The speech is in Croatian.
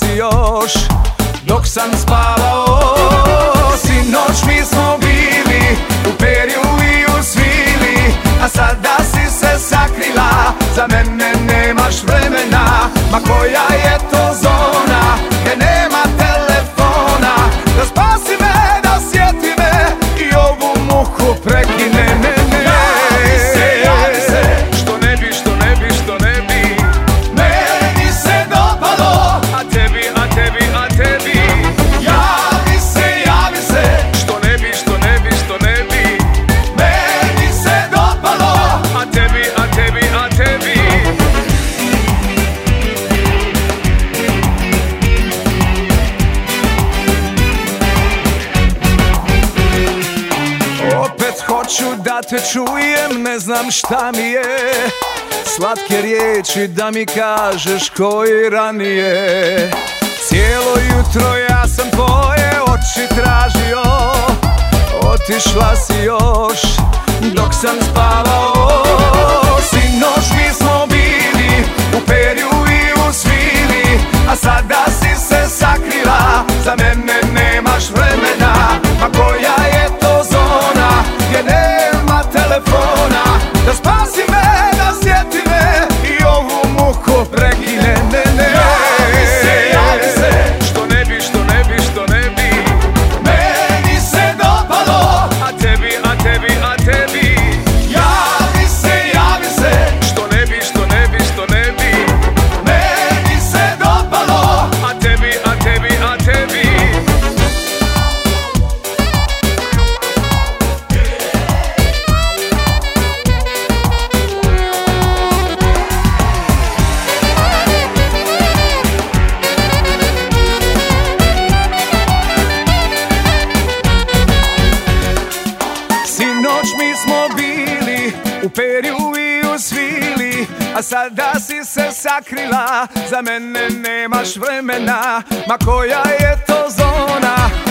si još Dok sam spavao. Sinoć mi smo bili u periju te čujem ne znam šta mi je. Slatke riječi da mi kažeš koji ranije. Cijelo jutro ja sam tvoje oči tražio. Otišla si još dok sam spavao. Sinoć mi smo bili u perju i u svili A sada si se sakrila, za mene nemaš vremena Pa koja telephone. U perju i u svili A sada si se sakrila. Za mene nemaš vremena Ma koja je to zona?